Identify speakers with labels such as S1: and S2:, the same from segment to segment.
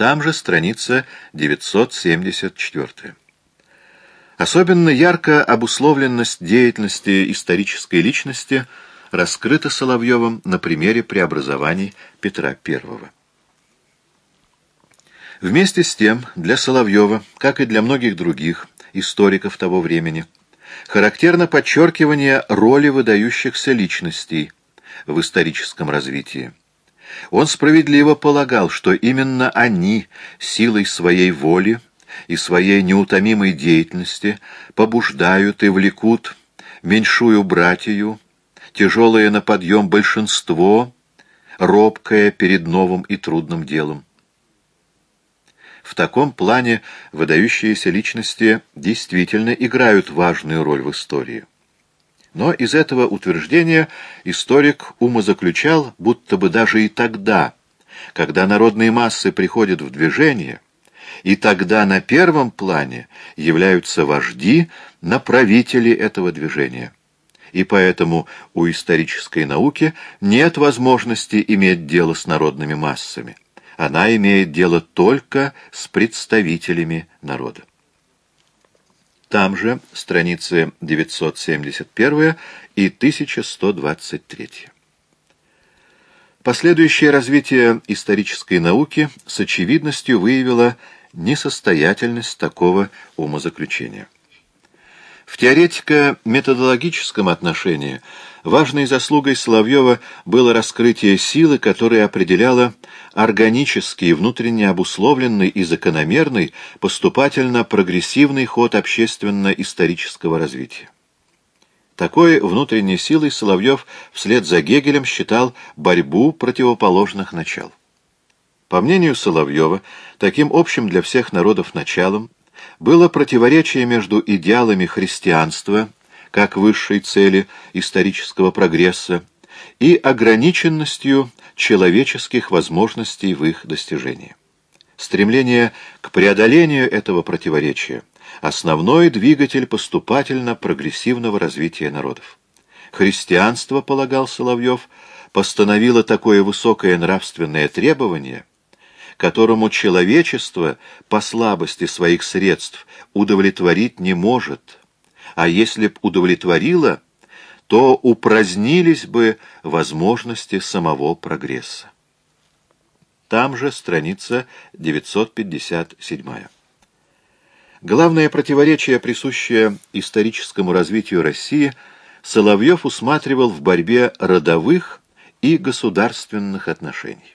S1: Там же страница 974. Особенно ярко обусловленность деятельности исторической личности раскрыта Соловьевым на примере преобразований Петра I. Вместе с тем, для Соловьева, как и для многих других историков того времени, характерно подчеркивание роли выдающихся личностей в историческом развитии. Он справедливо полагал, что именно они силой своей воли и своей неутомимой деятельности побуждают и влекут меньшую братью, тяжелое на подъем большинство, робкое перед новым и трудным делом. В таком плане выдающиеся личности действительно играют важную роль в истории. Но из этого утверждения историк умозаключал, будто бы даже и тогда, когда народные массы приходят в движение – и тогда на первом плане являются вожди, направители этого движения. И поэтому у исторической науки нет возможности иметь дело с народными массами. Она имеет дело только с представителями народа. Там же страницы 971 и 1123. Последующее развитие исторической науки с очевидностью выявило несостоятельность такого умозаключения. В теоретико-методологическом отношении важной заслугой Соловьева было раскрытие силы, которая определяла органический, внутренне обусловленный и закономерный, поступательно-прогрессивный ход общественно-исторического развития. Такой внутренней силой Соловьев вслед за Гегелем считал борьбу противоположных начал. По мнению Соловьева, таким общим для всех народов началом было противоречие между идеалами христианства, как высшей цели исторического прогресса, и ограниченностью человеческих возможностей в их достижении. Стремление к преодолению этого противоречия – основной двигатель поступательно-прогрессивного развития народов. Христианство, полагал Соловьев, постановило такое высокое нравственное требование – которому человечество по слабости своих средств удовлетворить не может, а если б удовлетворило, то упразднились бы возможности самого прогресса. Там же страница 957. Главное противоречие, присущее историческому развитию России, Соловьев усматривал в борьбе родовых и государственных отношений.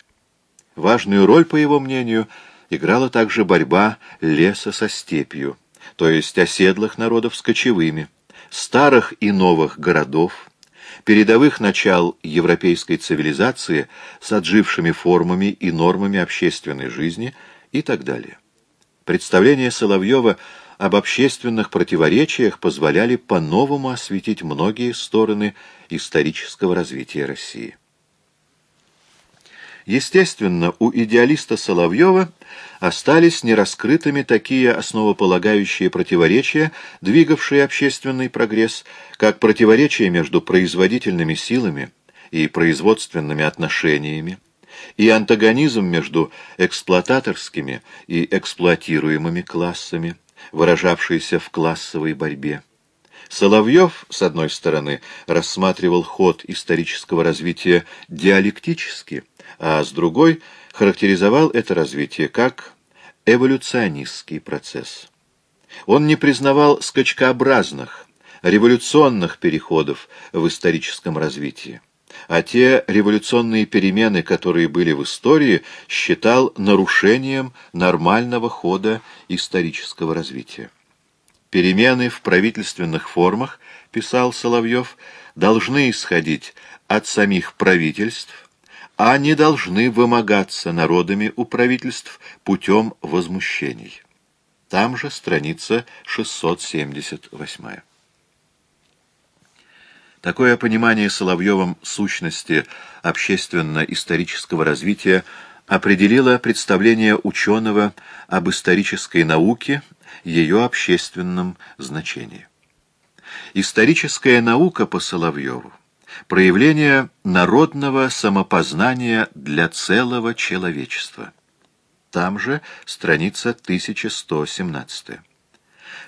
S1: Важную роль, по его мнению, играла также борьба леса со степью, то есть оседлых народов с кочевыми, старых и новых городов, передовых начал европейской цивилизации с отжившими формами и нормами общественной жизни и так далее. Представления Соловьева об общественных противоречиях позволяли по-новому осветить многие стороны исторического развития России. Естественно, у идеалиста Соловьева остались нераскрытыми такие основополагающие противоречия, двигавшие общественный прогресс, как противоречия между производительными силами и производственными отношениями, и антагонизм между эксплуататорскими и эксплуатируемыми классами, выражавшийся в классовой борьбе. Соловьев, с одной стороны, рассматривал ход исторического развития диалектически – а с другой характеризовал это развитие как эволюционистский процесс. Он не признавал скачкообразных, революционных переходов в историческом развитии, а те революционные перемены, которые были в истории, считал нарушением нормального хода исторического развития. Перемены в правительственных формах, писал Соловьев, должны исходить от самих правительств, а не должны вымогаться народами у правительств путем возмущений. Там же страница 678. Такое понимание Соловьевым сущности общественно-исторического развития определило представление ученого об исторической науке, ее общественном значении. Историческая наука по Соловьеву проявление народного самопознания для целого человечества. там же, страница 1117.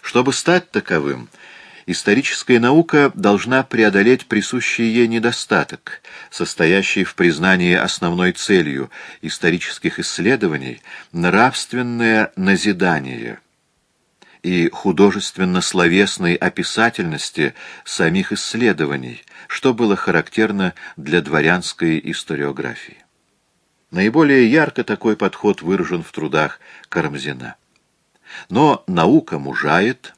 S1: Чтобы стать таковым, историческая наука должна преодолеть присущий ей недостаток, состоящий в признании основной целью исторических исследований нравственное назидание и художественно-словесной описательности самих исследований, что было характерно для дворянской историографии. Наиболее ярко такой подход выражен в трудах Карамзина. Но наука мужает,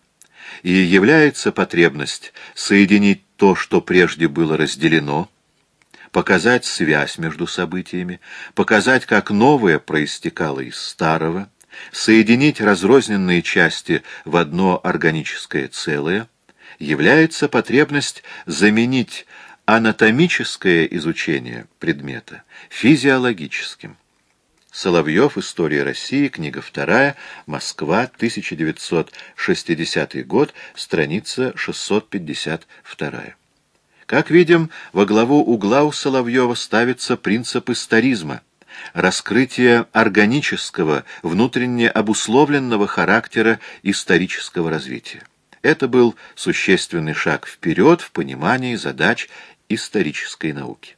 S1: и является потребность соединить то, что прежде было разделено, показать связь между событиями, показать, как новое проистекало из старого, соединить разрозненные части в одно органическое целое, является потребность заменить анатомическое изучение предмета физиологическим. Соловьев. История России. Книга 2. Москва. 1960 год. Страница 652. Как видим, во главу угла у Соловьева ставится принцип историзма, раскрытие органического, внутренне обусловленного характера исторического развития. Это был существенный шаг вперед в понимании задач исторической науки.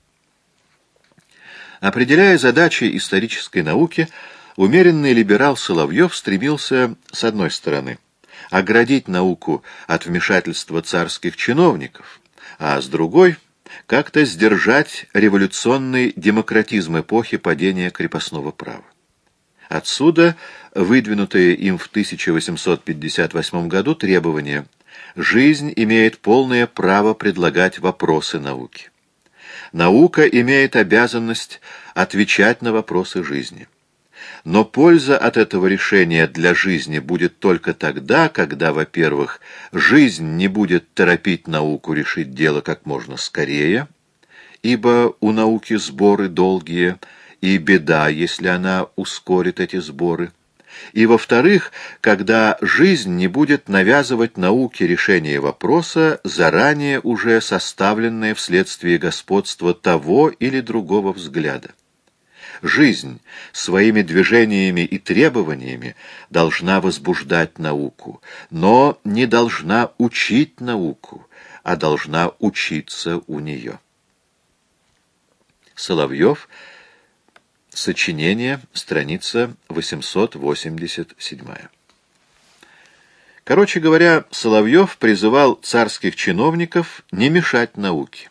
S1: Определяя задачи исторической науки, умеренный либерал Соловьев стремился, с одной стороны, оградить науку от вмешательства царских чиновников, а с другой — как-то сдержать революционный демократизм эпохи падения крепостного права. Отсюда выдвинутые им в 1858 году требования «Жизнь имеет полное право предлагать вопросы науки». Наука имеет обязанность отвечать на вопросы жизни. Но польза от этого решения для жизни будет только тогда, когда, во-первых, жизнь не будет торопить науку решить дело как можно скорее, ибо у науки сборы долгие, и беда, если она ускорит эти сборы, и, во-вторых, когда жизнь не будет навязывать науке решение вопроса, заранее уже составленное вследствие господства того или другого взгляда. Жизнь своими движениями и требованиями должна возбуждать науку, но не должна учить науку, а должна учиться у нее. Соловьев – Сочинение, страница 887. Короче говоря, Соловьев призывал царских чиновников не мешать науке,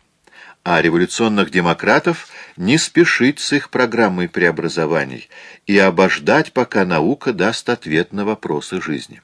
S1: а революционных демократов не спешить с их программой преобразований и обождать, пока наука даст ответ на вопросы жизни.